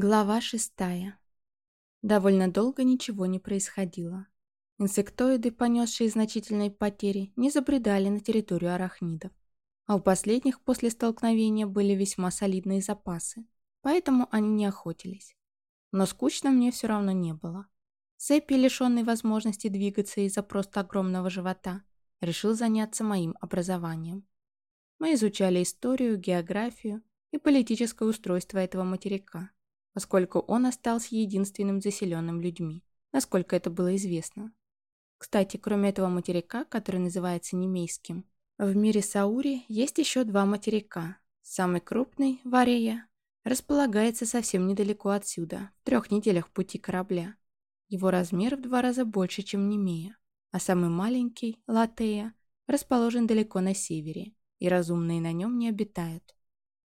Глава шестая. Довольно долго ничего не происходило. Инсектоиды, понесшие значительные потери, не забредали на территорию арахнидов. А у последних после столкновения были весьма солидные запасы, поэтому они не охотились. Но скучно мне все равно не было. Сэппи, лишенный возможности двигаться из-за просто огромного живота, решил заняться моим образованием. Мы изучали историю, географию и политическое устройство этого материка – поскольку он остался единственным заселенным людьми, насколько это было известно. Кстати, кроме этого материка, который называется Немейским, в мире Саури есть еще два материка. Самый крупный, Варея, располагается совсем недалеко отсюда, в трех неделях пути корабля. Его размер в два раза больше, чем Немея, а самый маленький, Латея, расположен далеко на севере, и разумные на нем не обитают.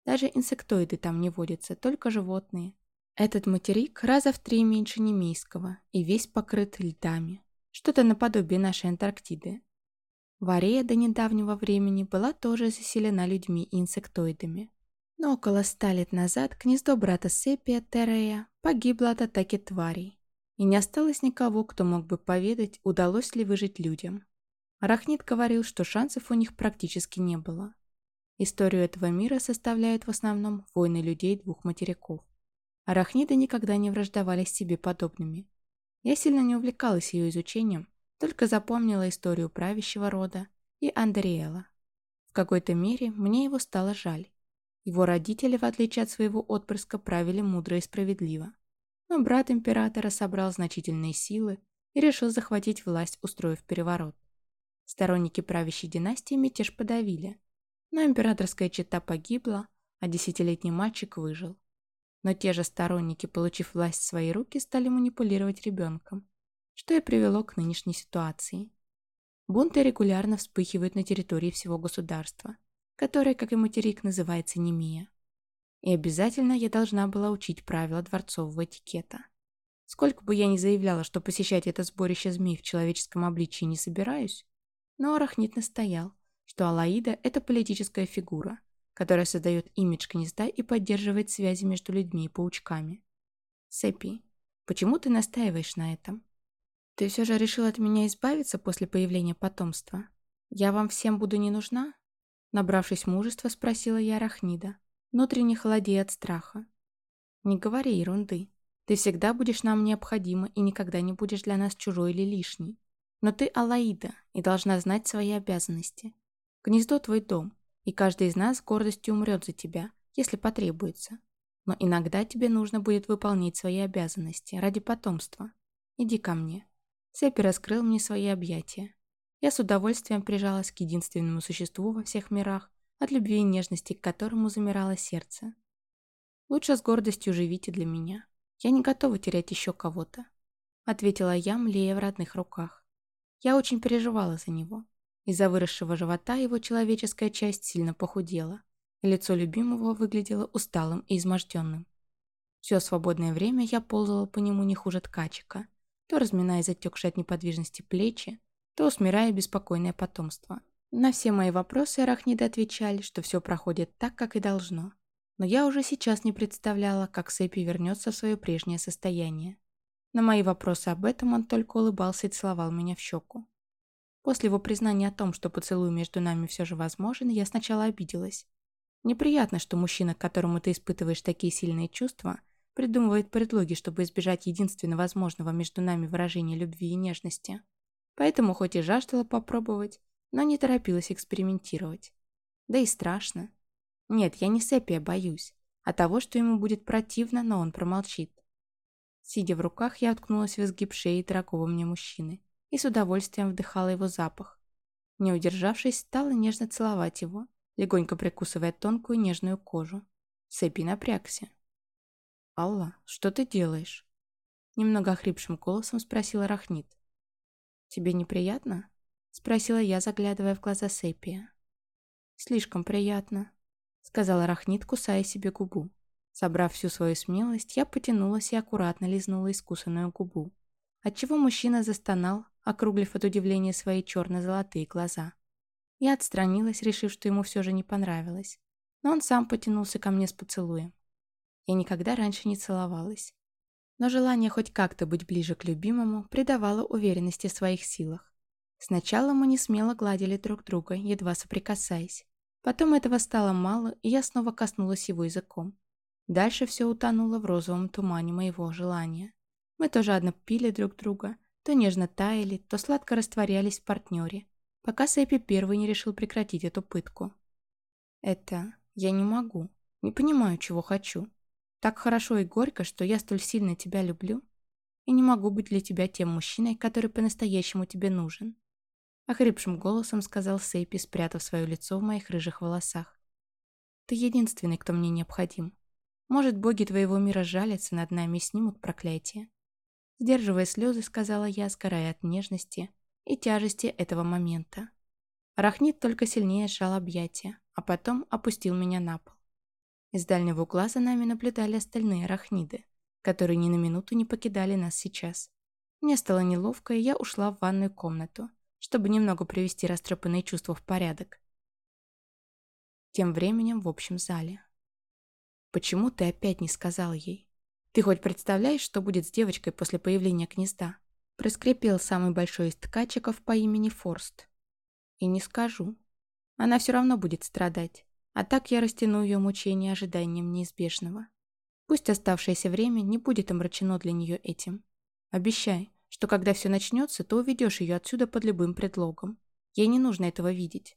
Даже инсектоиды там не водятся, только животные. Этот материк раза в три меньше немейского и весь покрыт льдами. Что-то наподобие нашей Антарктиды. Варея до недавнего времени была тоже заселена людьми и инсектоидами. Но около ста лет назад гнездо брата Сепия Терея погибло от атаки тварей. И не осталось никого, кто мог бы поведать, удалось ли выжить людям. Арахнит говорил, что шансов у них практически не было. Историю этого мира составляют в основном войны людей двух материков. Арахниды никогда не враждовали с себе подобными. Я сильно не увлекалась ее изучением, только запомнила историю правящего рода и Андриэла. В какой-то мере мне его стало жаль. Его родители, в отличие от своего отпрыска, правили мудро и справедливо. Но брат императора собрал значительные силы и решил захватить власть, устроив переворот. Сторонники правящей династии мятеж подавили, но императорская чета погибла, а десятилетний мальчик выжил. Но те же сторонники, получив власть в свои руки, стали манипулировать ребенком, что и привело к нынешней ситуации. Бунты регулярно вспыхивают на территории всего государства, которое, как и материк, называется Немия. И обязательно я должна была учить правила дворцового этикета. Сколько бы я ни заявляла, что посещать это сборище змей в человеческом обличии не собираюсь, но Арахнит настоял, что Алаида – это политическая фигура – которая создает имидж гнезда и поддерживает связи между людьми и паучками. Сэппи, почему ты настаиваешь на этом? Ты все же решил от меня избавиться после появления потомства? Я вам всем буду не нужна? Набравшись мужества, спросила я Рахнида, внутренне холодея от страха. Не говори ерунды. Ты всегда будешь нам необходима и никогда не будешь для нас чужой или лишней. Но ты Алаида и должна знать свои обязанности. Гнездо твой дом, и каждый из нас с гордостью умрет за тебя, если потребуется. Но иногда тебе нужно будет выполнить свои обязанности ради потомства. Иди ко мне». Сеппи раскрыл мне свои объятия. Я с удовольствием прижалась к единственному существу во всех мирах, от любви и нежности к которому замирало сердце. «Лучше с гордостью живите для меня. Я не готова терять еще кого-то», — ответила я, млея в родных руках. Я очень переживала за него. Из-за выросшего живота его человеческая часть сильно похудела. Лицо любимого выглядело усталым и изможденным. Все свободное время я ползала по нему не хуже ткачика, то разминая затекшие от неподвижности плечи, то усмирая беспокойное потомство. На все мои вопросы арахниды отвечали, что все проходит так, как и должно. Но я уже сейчас не представляла, как Сэппи вернется в свое прежнее состояние. На мои вопросы об этом он только улыбался и целовал меня в щеку. После его признания о том, что поцелуй между нами все же возможен, я сначала обиделась. Неприятно, что мужчина, к которому ты испытываешь такие сильные чувства, придумывает предлоги, чтобы избежать единственно возможного между нами выражения любви и нежности. Поэтому хоть и жаждала попробовать, но не торопилась экспериментировать. Да и страшно. Нет, я не Сепия боюсь, а того, что ему будет противно, но он промолчит. Сидя в руках, я уткнулась в изгиб шеи дорогого мне мужчины и с удовольствием вдыхала его запах. Не удержавшись, стала нежно целовать его, легонько прикусывая тонкую нежную кожу. Сэппи напрягся. «Алла, что ты делаешь?» Немного охрипшим голосом спросила Рахнит. «Тебе неприятно?» Спросила я, заглядывая в глаза Сэппия. «Слишком приятно», — сказала Рахнит, кусая себе губу. Собрав всю свою смелость, я потянулась и аккуратно лизнула искусанную губу отчего мужчина застонал, округлив от удивления свои черно-золотые глаза. Я отстранилась, решив, что ему все же не понравилось. Но он сам потянулся ко мне с поцелуем. Я никогда раньше не целовалась. Но желание хоть как-то быть ближе к любимому придавало уверенности в своих силах. Сначала мы не смело гладили друг друга, едва соприкасаясь. Потом этого стало мало, и я снова коснулась его языком. Дальше все утонуло в розовом тумане моего желания. Мы то жадно пили друг друга, то нежно таяли, то сладко растворялись в партнере, пока Сэппи первый не решил прекратить эту пытку. Это... я не могу. Не понимаю, чего хочу. Так хорошо и горько, что я столь сильно тебя люблю, и не могу быть для тебя тем мужчиной, который по-настоящему тебе нужен. Охрипшим голосом сказал Сейпи, спрятав свое лицо в моих рыжих волосах. Ты единственный, кто мне необходим. Может, боги твоего мира жалятся над нами и снимут проклятие. Сдерживая слезы, сказала я, сгорая от нежности и тяжести этого момента. Арахнит только сильнее сжал объятия, а потом опустил меня на пол. Из дальнего угла за нами наблюдали остальные арахниды, которые ни на минуту не покидали нас сейчас. Мне стало неловко, и я ушла в ванную комнату, чтобы немного привести растрепанные чувства в порядок. Тем временем в общем зале. «Почему ты опять не сказал ей? Ты хоть представляешь, что будет с девочкой после появления гнезда?» Проскрипел самый большой из ткачиков по имени Форст. «И не скажу. Она все равно будет страдать. А так я растяну ее мучения ожиданием неизбежного. Пусть оставшееся время не будет омрачено для нее этим. Обещай, что когда все начнется, то уведешь ее отсюда под любым предлогом. Ей не нужно этого видеть.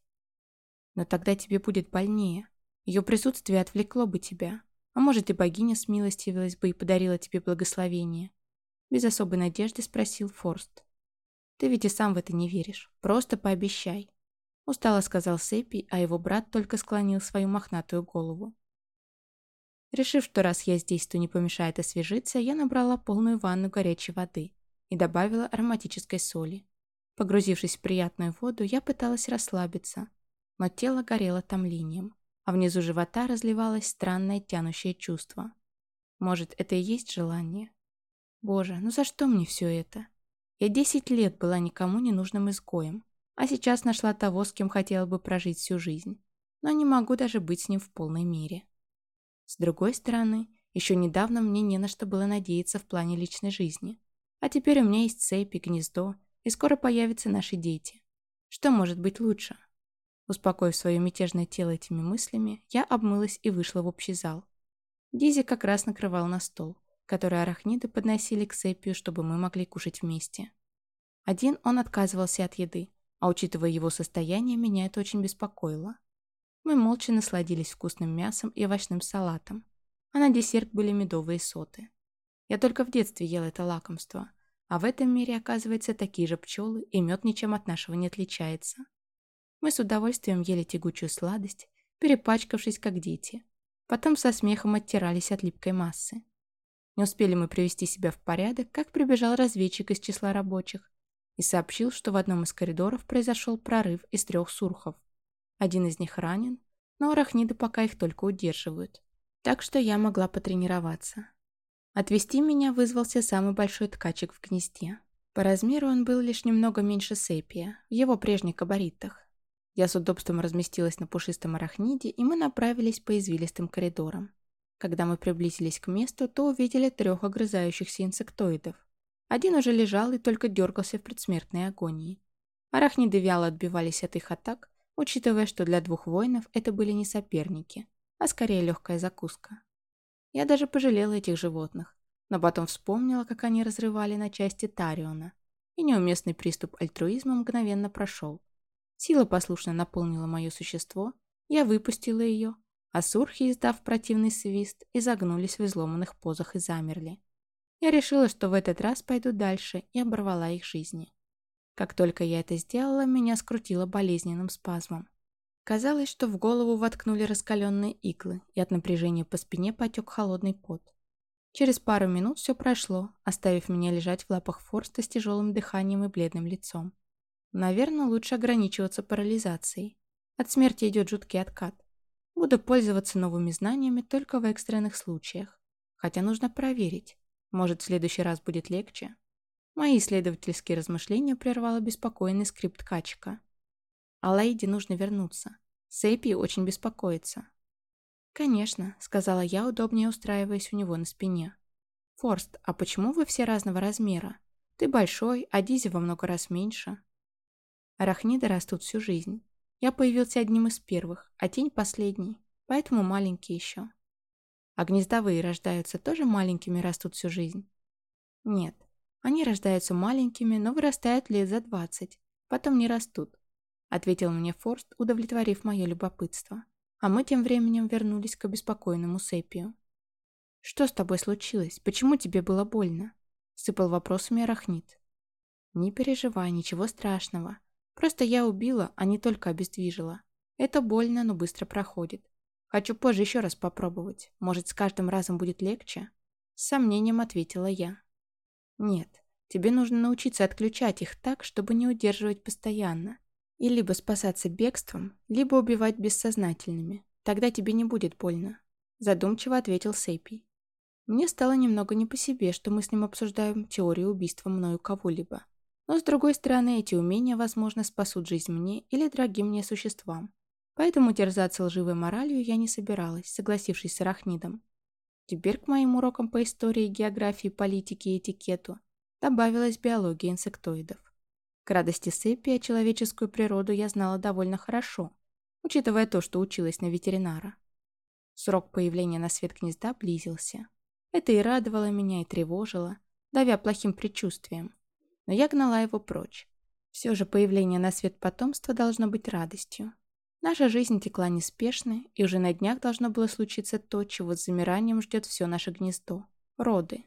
Но тогда тебе будет больнее. Ее присутствие отвлекло бы тебя. А может и богиня смилостивилась бы и подарила тебе благословение. Без особой надежды спросил Форст. Ты ведь и сам в это не веришь. Просто пообещай. Устало сказал Сэппи, а его брат только склонил свою мохнатую голову. Решив, что раз я здесь, то не помешает освежиться, я набрала полную ванну горячей воды и добавила ароматической соли. Погрузившись в приятную воду, я пыталась расслабиться, но тело горело томлением, а внизу живота разливалось странное тянущее чувство. Может, это и есть желание? Боже, ну за что мне все это? Я десять лет была никому не нужным изгоем, а сейчас нашла того, с кем хотела бы прожить всю жизнь. Но не могу даже быть с ним в полной мере. С другой стороны, еще недавно мне не на что было надеяться в плане личной жизни. А теперь у меня есть цепь и гнездо, и скоро появятся наши дети. Что может быть лучше? Успокоив свое мятежное тело этими мыслями, я обмылась и вышла в общий зал. Дизи как раз накрывал на стол, который арахниды подносили к Сепию, чтобы мы могли кушать вместе. Один он отказывался от еды, а учитывая его состояние, меня это очень беспокоило. Мы молча насладились вкусным мясом и овощным салатом, а на десерт были медовые соты. Я только в детстве ел это лакомство, а в этом мире, оказывается, такие же пчелы, и мед ничем от нашего не отличается. Мы с удовольствием ели тягучую сладость, перепачкавшись как дети. Потом со смехом оттирались от липкой массы. Не успели мы привести себя в порядок, как прибежал разведчик из числа рабочих и сообщил, что в одном из коридоров произошел прорыв из трех сурхов. Один из них ранен, но арахниды пока их только удерживают. Так что я могла потренироваться. Отвести меня вызвался самый большой ткачик в гнезде. По размеру он был лишь немного меньше сепия, в его прежних габаритах. Я с удобством разместилась на пушистом арахниде, и мы направились по извилистым коридорам. Когда мы приблизились к месту, то увидели трех огрызающихся инсектоидов. Один уже лежал и только дергался в предсмертной агонии. Арахниды вяло отбивались от их атак, учитывая, что для двух воинов это были не соперники, а скорее легкая закуска. Я даже пожалела этих животных, но потом вспомнила, как они разрывали на части Тариона, и неуместный приступ альтруизма мгновенно прошел. Сила послушно наполнила мое существо, я выпустила ее, а сурхи, издав противный свист, изогнулись в изломанных позах и замерли. Я решила, что в этот раз пойду дальше и оборвала их жизни. Как только я это сделала, меня скрутило болезненным спазмом. Казалось, что в голову воткнули раскаленные иглы, и от напряжения по спине потек холодный пот. Через пару минут все прошло, оставив меня лежать в лапах Форста с тяжелым дыханием и бледным лицом. Наверное, лучше ограничиваться парализацией. От смерти идет жуткий откат. Буду пользоваться новыми знаниями только в экстренных случаях. Хотя нужно проверить, может, в следующий раз будет легче? Мои исследовательские размышления прервало беспокойный скрипт ткачика. А Лейди нужно вернуться. Сейпи очень беспокоится. «Конечно», — сказала я, удобнее устраиваясь у него на спине. «Форст, а почему вы все разного размера? Ты большой, а Дизи во много раз меньше». Арахниды растут всю жизнь. Я появился одним из первых, а тень последний, поэтому маленький еще. А гнездовые рождаются тоже маленькими растут всю жизнь? Нет. Они рождаются маленькими, но вырастают лет за двадцать. Потом не растут. Ответил мне Форст, удовлетворив мое любопытство. А мы тем временем вернулись к обеспокоенному Сепию. «Что с тобой случилось? Почему тебе было больно?» Сыпал вопросами Арахнит. «Не переживай, ничего страшного. Просто я убила, а не только обездвижила. Это больно, но быстро проходит. Хочу позже еще раз попробовать. Может, с каждым разом будет легче?» С сомнением ответила я. «Нет, тебе нужно научиться отключать их так, чтобы не удерживать постоянно. И либо спасаться бегством, либо убивать бессознательными. Тогда тебе не будет больно», – задумчиво ответил Сейпий. Мне стало немного не по себе, что мы с ним обсуждаем теорию убийства мною кого-либо. Но, с другой стороны, эти умения, возможно, спасут жизнь мне или другим мне существам. Поэтому терзаться лживой моралью я не собиралась, согласившись с арахнидом. Теперь к моим урокам по истории, географии, политике и этикету добавилась биология инсектоидов. К радости Сеппия человеческую природу я знала довольно хорошо, учитывая то, что училась на ветеринара. Срок появления на свет гнезда близился. Это и радовало меня, и тревожило, давя плохим предчувствием. Но я гнала его прочь. Все же появление на свет потомства должно быть радостью. Наша жизнь текла неспешно, и уже на днях должно было случиться то, чего с замиранием ждет все наше гнездо – роды.